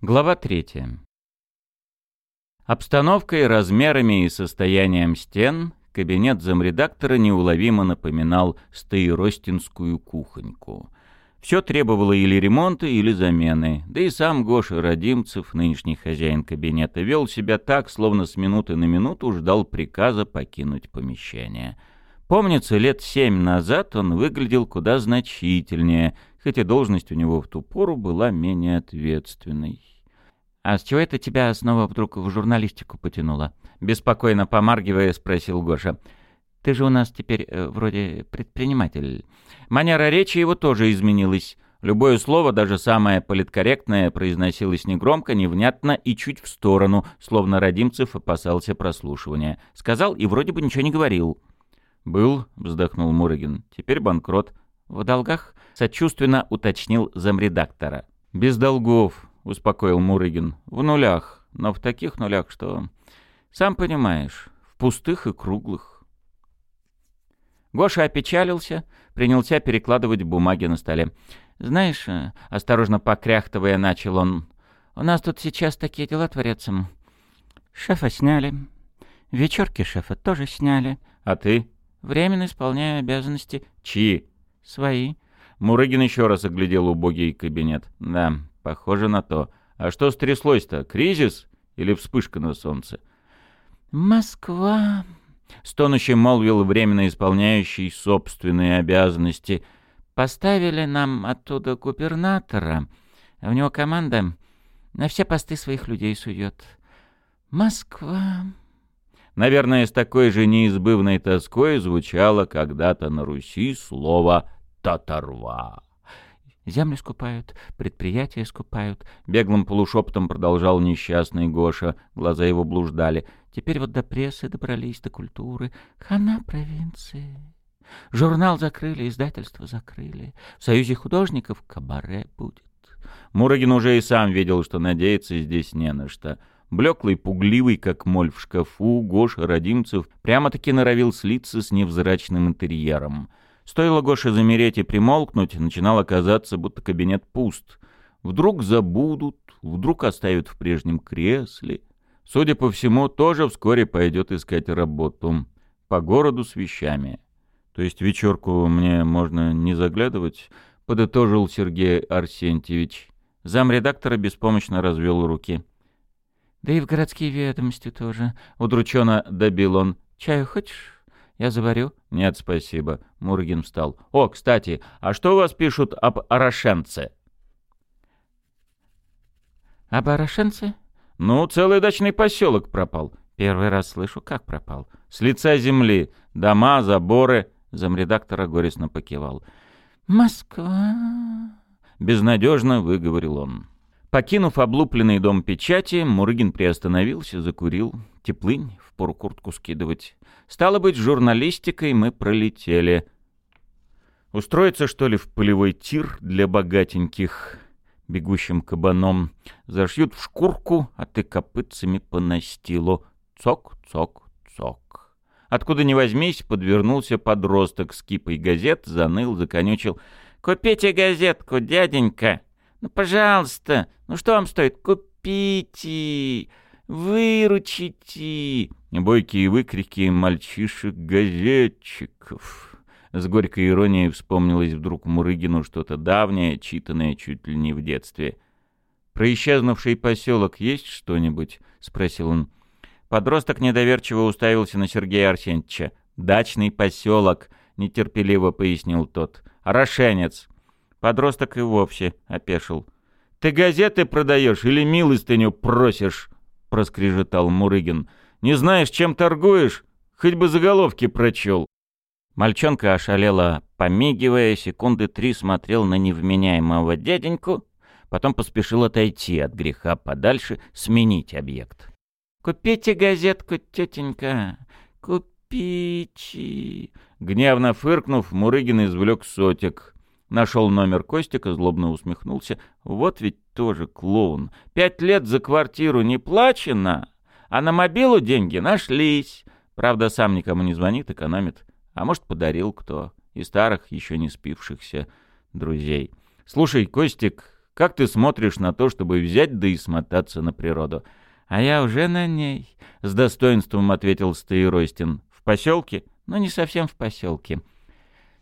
Глава третья. Обстановкой, размерами и состоянием стен кабинет замредактора неуловимо напоминал стаиростинскую кухоньку. Все требовало или ремонта, или замены, да и сам Гоша Родимцев, нынешний хозяин кабинета, вел себя так, словно с минуты на минуту ждал приказа покинуть помещение. Помнится, лет семь назад он выглядел куда значительнее, хотя должность у него в ту пору была менее ответственной. «А с чего это тебя снова вдруг в журналистику потянуло?» Беспокойно помаргивая, спросил Гоша. «Ты же у нас теперь э, вроде предприниматель». Манера речи его тоже изменилась. Любое слово, даже самое политкорректное, произносилось негромко, невнятно и чуть в сторону, словно Родимцев опасался прослушивания. Сказал и вроде бы ничего не говорил. «Был», — вздохнул Мурыгин, — «теперь банкрот». «В долгах?» — сочувственно уточнил замредактора. «Без долгов», успокоил Мурыгин. «В нулях, но в таких нулях, что... Сам понимаешь, в пустых и круглых». Гоша опечалился, принялся перекладывать бумаги на столе. «Знаешь, э, осторожно покряхтывая, начал он, у нас тут сейчас такие дела творятся. Шефа сняли, вечерки шефа тоже сняли. А ты?» «Временно исполняю обязанности». «Чьи?» «Свои». Мурыгин еще раз оглядел убогий кабинет. «Да, Похоже на то. А что стряслось-то? Кризис или вспышка на солнце? Москва, стонуще молвил временно исполняющий собственные обязанности. Поставили нам оттуда губернатора. У него команда на все посты своих людей сует. Москва. Наверное, с такой же неизбывной тоской звучало когда-то на Руси слово «татарва». Земли скупают, предприятия скупают. Беглым полушепотом продолжал несчастный Гоша. Глаза его блуждали. Теперь вот до прессы добрались, до культуры. Хана провинции. Журнал закрыли, издательство закрыли. В Союзе художников кабаре будет. Мурагин уже и сам видел, что надеяться здесь не на что. Блеклый, пугливый, как моль в шкафу, Гоша Родимцев прямо-таки норовил слиться с невзрачным интерьером — Стоило Гоше замереть и примолкнуть, начинало казаться, будто кабинет пуст. Вдруг забудут, вдруг оставят в прежнем кресле. Судя по всему, тоже вскоре пойдет искать работу. По городу с вещами. То есть вечерку мне можно не заглядывать, подытожил Сергей Арсентьевич. Замредактора беспомощно развел руки. «Да и в городские ведомости тоже», — удрученно добил он. «Чаю хочешь?» Я заварю?» «Нет, спасибо». Мургин встал. «О, кстати, а что у вас пишут об Орошенце?» «Об Орошенце?» «Ну, целый дачный поселок пропал». «Первый раз слышу, как пропал». «С лица земли. Дома, заборы». Замредактора горестно покивал. «Москва...» Безнадежно выговорил он. Покинув облупленный дом печати, Мурыгин приостановился, закурил. Теплынь, впору куртку скидывать. Стало быть, журналистикой мы пролетели. Устроиться, что ли, в полевой тир для богатеньких, бегущим кабаном. Зашьют в шкурку, а ты копытцами по настилу. Цок, цок, цок. Откуда ни возьмись, подвернулся подросток с кипой газет, заныл, законючил. «Купите газетку, дяденька! Ну, пожалуйста! Ну, что вам стоит? Купите! Выручите!» Бойкие выкрики мальчишек-газетчиков. С горькой иронией вспомнилось вдруг Мурыгину что-то давнее, читанное чуть ли не в детстве. «Про исчезнувший поселок есть что-нибудь?» — спросил он. Подросток недоверчиво уставился на Сергея Арсеньевича. «Дачный поселок», — нетерпеливо пояснил тот. «Орошенец». Подросток и вовсе опешил. «Ты газеты продаешь или милостыню просишь?» — проскрежетал Мурыгин. Не знаешь, чем торгуешь? Хоть бы заголовки прочел». Мальчонка ошалела, помигивая, секунды три смотрел на невменяемого дяденьку, потом поспешил отойти от греха подальше, сменить объект. «Купите газетку, тетенька, купите!» Гневно фыркнув, Мурыгин извлек сотик. Нашел номер Костика, злобно усмехнулся. «Вот ведь тоже клоун. Пять лет за квартиру не плачено!» А на мобилу деньги нашлись. Правда, сам никому не звонит, экономит. А может, подарил кто. Из старых, еще не спившихся друзей. Слушай, Костик, Как ты смотришь на то, чтобы взять да и смотаться на природу? А я уже на ней, — с достоинством ответил Стаиростин. В поселке? Ну, не совсем в поселке.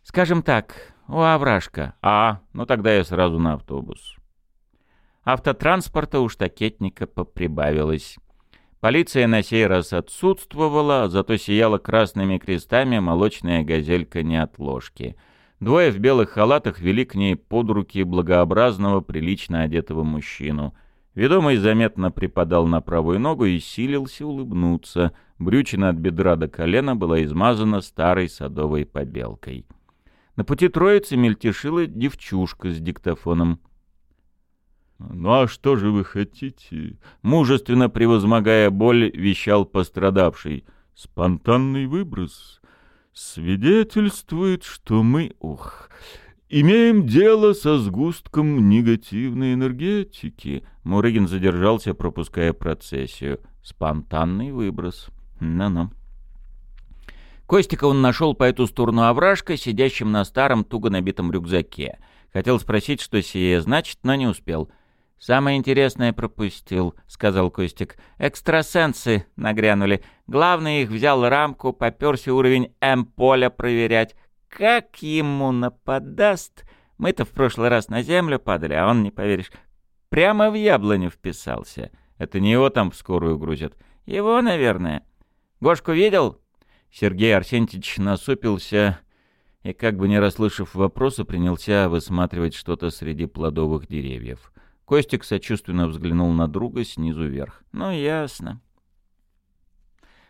Скажем так, у овражка. А, ну тогда я сразу на автобус. Автотранспорта у штакетника поприбавилось. Полиция на сей раз отсутствовала, зато сияла красными крестами молочная газелька неотложки. Двое в белых халатах вели к ней под руки благообразного, прилично одетого мужчину. Ведомый заметно припадал на правую ногу и силился улыбнуться. Брючина от бедра до колена была измазана старой садовой побелкой. На пути троицы мельтешила девчушка с диктофоном. «Ну а что же вы хотите?» Мужественно превозмогая боль, вещал пострадавший. «Спонтанный выброс свидетельствует, что мы, ух, имеем дело со сгустком негативной энергетики». Мурыгин задержался, пропуская процессию. «Спонтанный выброс. Ну-ну». Костика он нашел по эту сторону овражка, сидящим на старом, туго набитом рюкзаке. Хотел спросить, что сие значит, но не успел — «Самое интересное пропустил», — сказал Костик. «Экстрасенсы нагрянули. Главный их взял рамку, попёрся уровень М-поля проверять. Как ему нападаст? Мы-то в прошлый раз на землю падали, а он, не поверишь, прямо в яблоню вписался. Это не его там в скорую грузят. Его, наверное. Гошку видел?» Сергей Арсентьевич насупился и, как бы не расслышав вопроса, принялся высматривать что-то среди плодовых деревьев. Костик сочувственно взглянул на друга снизу вверх. «Ну, ясно.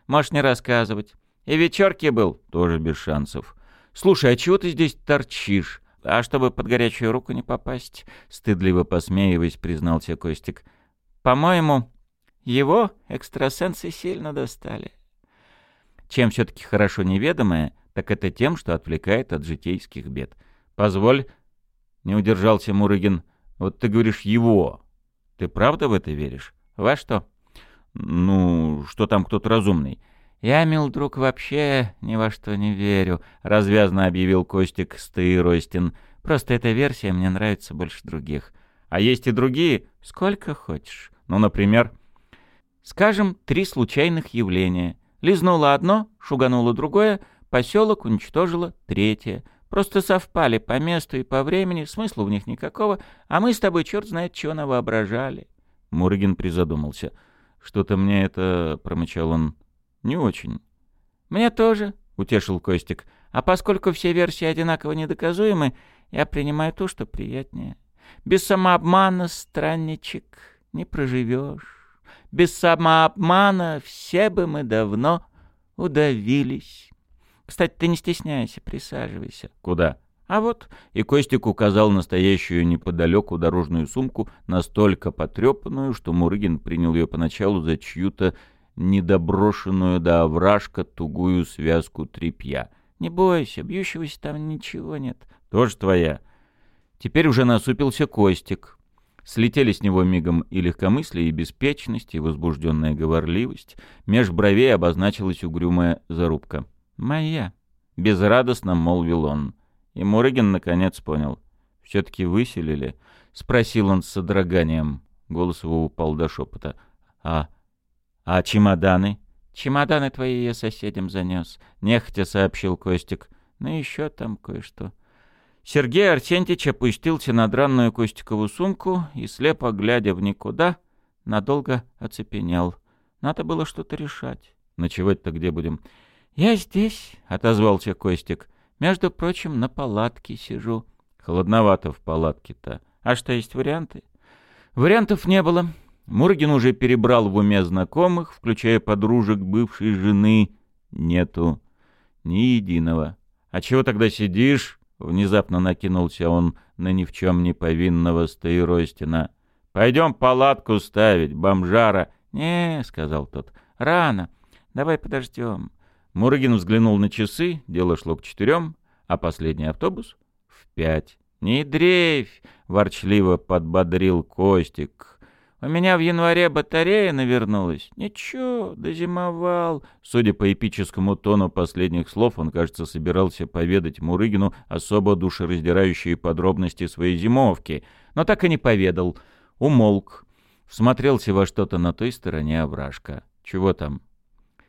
Можешь не рассказывать. И вечерки был, тоже без шансов. Слушай, а чего ты здесь торчишь? А чтобы под горячую руку не попасть?» Стыдливо посмеиваясь, признался Костик. «По-моему, его экстрасенсы сильно достали. Чем все-таки хорошо неведомое, так это тем, что отвлекает от житейских бед. Позволь, не удержался Мурыгин, — вот ты говоришь «его». Ты правда в это веришь? Во что? Ну, что там кто-то разумный. Я, мил друг, вообще ни во что не верю, развязно объявил Костик Стаиростин. Просто эта версия мне нравится больше других. А есть и другие? Сколько хочешь. Ну, например, скажем, три случайных явления. Лизнуло одно, шугануло другое, поселок уничтожило третье — Просто совпали по месту и по времени, смысла в них никакого, а мы с тобой черт знает чего навоображали. Мурыгин призадумался. «Что-то мне это...» — промычал он. «Не очень». «Мне тоже», — утешил Костик. «А поскольку все версии одинаково недоказуемы, я принимаю то, что приятнее. Без самообмана, странничек, не проживешь. Без самообмана все бы мы давно удавились». Кстати, ты не стесняйся, присаживайся. Куда? А вот. И Костик указал настоящую неподалеку дорожную сумку, настолько потрепанную, что Мурыгин принял ее поначалу за чью-то недоброшенную до овражка тугую связку тряпья. Не бойся, бьющегося там ничего нет. Тоже твоя. Теперь уже насупился Костик. Слетели с него мигом и легкомыслие, и беспечность, и возбужденная говорливость. Меж бровей обозначилась угрюмая зарубка. «Моя», — безрадостно молвил он. И Мурыгин наконец понял. «Все-таки выселили?» — спросил он с содроганием. Голос его упал до шепота. «А... а чемоданы?» «Чемоданы твои я соседям занес», — нехотя сообщил Костик. «Ну еще там кое-что». Сергей Арсентьевич опустился на дранную Костикову сумку и, слепо глядя в никуда, надолго оцепенел. Надо было что-то решать. «Ночевать-то где будем?» «Я здесь», — отозвался Костик. «Между прочим, на палатке сижу». «Холодновато в палатке-то. А что, есть варианты?» Вариантов не было. Мургин уже перебрал в уме знакомых, включая подружек бывшей жены. Нету ни единого. «А чего тогда сидишь?» — внезапно накинулся он на ни в чем не повинного Стоиростина. «Пойдем палатку ставить, бомжара». «Не», — сказал тот, — «рано. Давай подождем. Мурыгин взглянул на часы, дело шло к четырем, а последний автобус — в пять. «Не дрейфь!» — ворчливо подбодрил Костик. «У меня в январе батарея навернулась. Ничего, дозимовал». Судя по эпическому тону последних слов, он, кажется, собирался поведать Мурыгину особо душераздирающие подробности своей зимовки. но так и не поведал. Умолк. Всмотрелся во что-то на той стороне овражка. Чего там?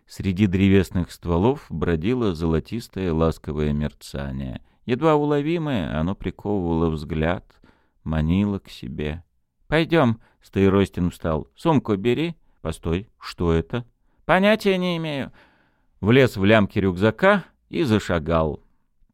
Среди древесных стволов бродило золотистое ласковое мерцание. Едва уловимое, оно приковывало взгляд, манило к себе. «Пойдем», — Стоиростин встал. «Сумку бери». «Постой, что это?» «Понятия не имею». Влез в лямки рюкзака и зашагал.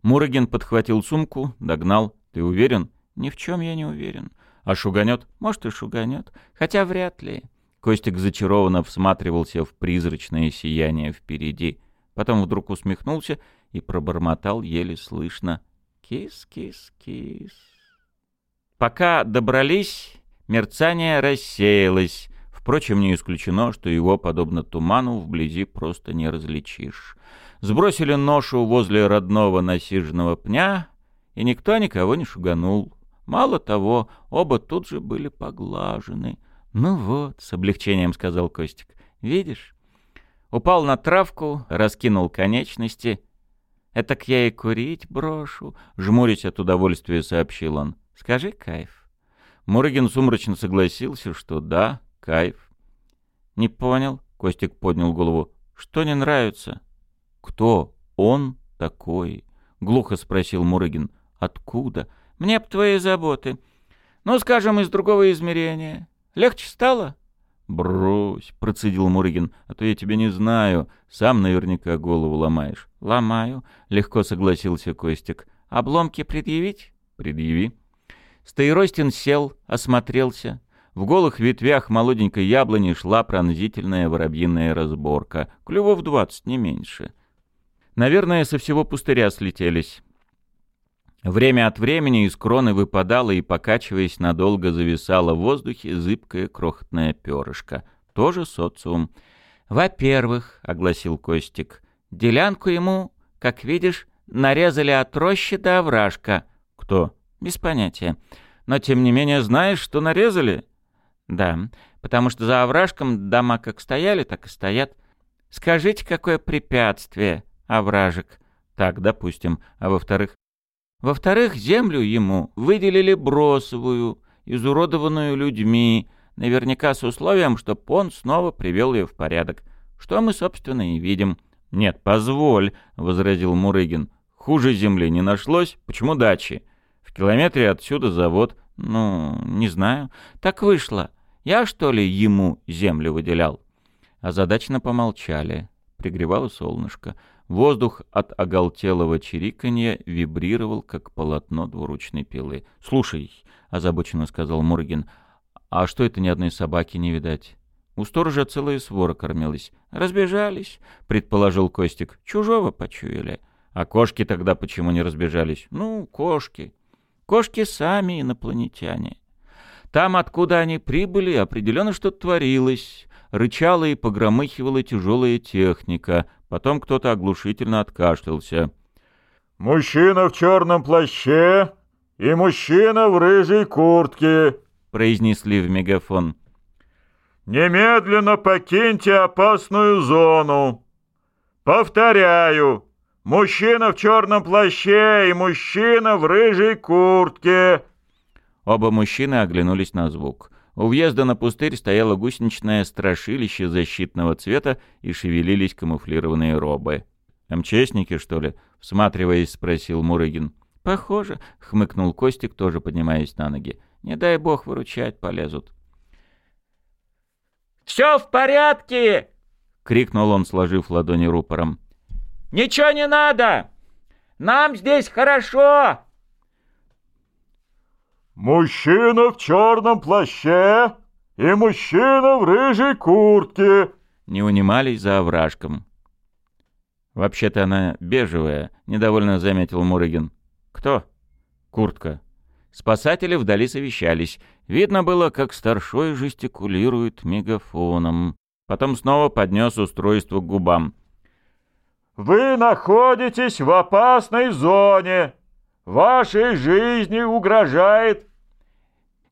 Мурыгин подхватил сумку, догнал. «Ты уверен?» «Ни в чем я не уверен». «А шуганет?» «Может, и шуганет. Хотя вряд ли». Костик зачарованно всматривался в призрачное сияние впереди. Потом вдруг усмехнулся и пробормотал еле слышно. «Кис-кис-кис». Пока добрались, мерцание рассеялось. Впрочем, не исключено, что его, подобно туману, вблизи просто не различишь. Сбросили ношу возле родного насиженного пня, и никто никого не шуганул. Мало того, оба тут же были поглажены — «Ну вот», — с облегчением сказал Костик, — «видишь?» Упал на травку, раскинул конечности. «Этак я и курить брошу», — жмурясь от удовольствия сообщил он. «Скажи, кайф». Мурыгин сумрачно согласился, что да, кайф. «Не понял», — Костик поднял голову. «Что не нравится?» «Кто он такой?» — глухо спросил Мурыгин. «Откуда?» «Мне б твои заботы. Ну, скажем, из другого измерения. Легче стало?» «Брось», — процедил Мурыгин, — «а то я тебя не знаю. Сам наверняка голову ломаешь». «Ломаю», — легко согласился Костик. «Обломки предъявить?» «Предъяви». Стоиростин сел, осмотрелся. В голых ветвях молоденькой яблони шла пронзительная воробьиная разборка. Клювов двадцать, не меньше. Наверное, со всего пустыря слетелись. Время от времени из кроны выпадало и, покачиваясь, надолго зависало в воздухе зыбкое крохотное перышко. Тоже социум. «Во-первых», — огласил Костик, — «делянку ему, как видишь, нарезали от рощи до овражка». «Кто?» «Без понятия. Но, тем не менее, знаешь, что нарезали?» «Да, потому что за овражком дома как стояли, так и стоят. Скажите, какое препятствие, овражек?» «Так, допустим. А во-вторых?» Во-вторых, землю ему выделили бросовую, изуродованную людьми, наверняка с условием, чтобы он снова привел ее в порядок. Что мы, собственно, и видим. «Нет, позволь», — возразил Мурыгин. «Хуже земли не нашлось. Почему дачи? В километре отсюда завод. Ну, не знаю. Так вышло. Я, что ли, ему землю выделял?» Озадачно помолчали. Пригревало солнышко. Воздух от оголтелого чириканья вибрировал, как полотно двуручной пилы. «Слушай», — озабоченно сказал Мургин, — «а что это ни одной собаки не видать?» У сторожа целая свора кормилась. «Разбежались», — предположил Костик. «Чужого почуяли». «А кошки тогда почему не разбежались?» «Ну, кошки. Кошки сами инопланетяне. Там, откуда они прибыли, определенно что-то творилось. Рычала и погромыхивала тяжелая техника, Потом кто-то оглушительно откашлялся. «Мужчина в черном плаще и мужчина в рыжей куртке», — произнесли в мегафон. «Немедленно покиньте опасную зону. Повторяю, мужчина в черном плаще и мужчина в рыжей куртке». Оба мужчины оглянулись на звук. У въезда на пустырь стояло гусеничное страшилище защитного цвета и шевелились камуфлированные робы. «МЧСники, что ли?» — всматриваясь, спросил Мурыгин. «Похоже», — хмыкнул Костик, тоже поднимаясь на ноги. «Не дай бог выручать полезут». «Все в порядке!» — крикнул он, сложив ладони рупором. «Ничего не надо! Нам здесь хорошо!» «Мужчина в черном плаще и мужчина в рыжей куртке!» Не унимались за овражком. «Вообще-то она бежевая», — недовольно заметил Мурыгин. «Кто?» «Куртка». Спасатели вдали совещались. Видно было, как старшой жестикулирует мегафоном. Потом снова поднес устройство к губам. «Вы находитесь в опасной зоне!» Вашей жизни угрожает...»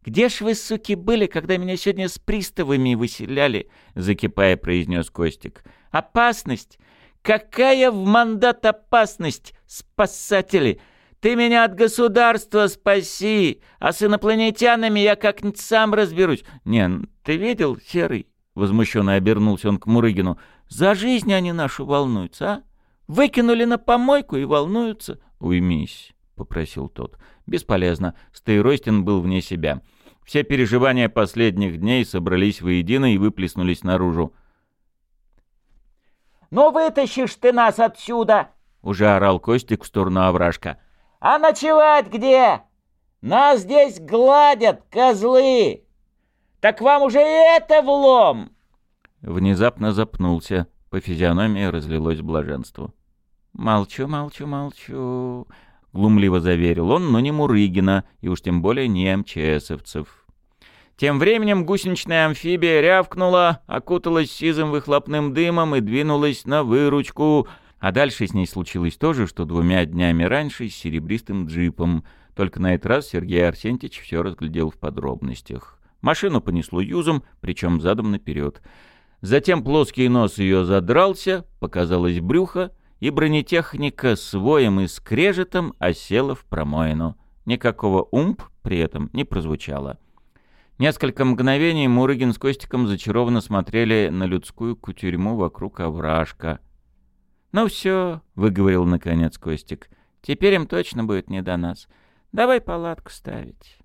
«Где ж вы, суки, были, когда меня сегодня с приставами выселяли?» — закипая, произнес Костик. «Опасность! Какая в мандат опасность, спасатели! Ты меня от государства спаси, а с инопланетянами я как-нибудь сам разберусь. Не, ты видел, Серый?» Возмущенно обернулся он к Мурыгину. «За жизнь они нашу волнуются, а? Выкинули на помойку и волнуются». «Уймись», — попросил тот. «Бесполезно. Стейростин был вне себя. Все переживания последних дней собрались воедино и выплеснулись наружу. «Ну вытащишь ты нас отсюда!» — уже орал Костик в сторону овражка. «А ночевать где? Нас здесь гладят, козлы! Так вам уже это влом!» Внезапно запнулся, по физиономии разлилось блаженство. «Молчу, молчу, молчу», — глумливо заверил он, но не Мурыгина, и уж тем более не МЧСовцев. Тем временем гусеничная амфибия рявкнула, окуталась сизым выхлопным дымом и двинулась на выручку, а дальше с ней случилось то же, что двумя днями раньше с серебристым джипом, только на этот раз Сергей Арсентьевич все разглядел в подробностях. Машину понесло юзом, причем задом наперед. Затем плоский нос ее задрался, показалось брюхо, и бронетехника с воем и скрежетом осела в промоину. Никакого умп при этом не прозвучало. Несколько мгновений Мурыгин с Костиком зачарованно смотрели на людскую кутюрьму вокруг овражка. «Ну все», — выговорил наконец Костик, — «теперь им точно будет не до нас. Давай палатку ставить».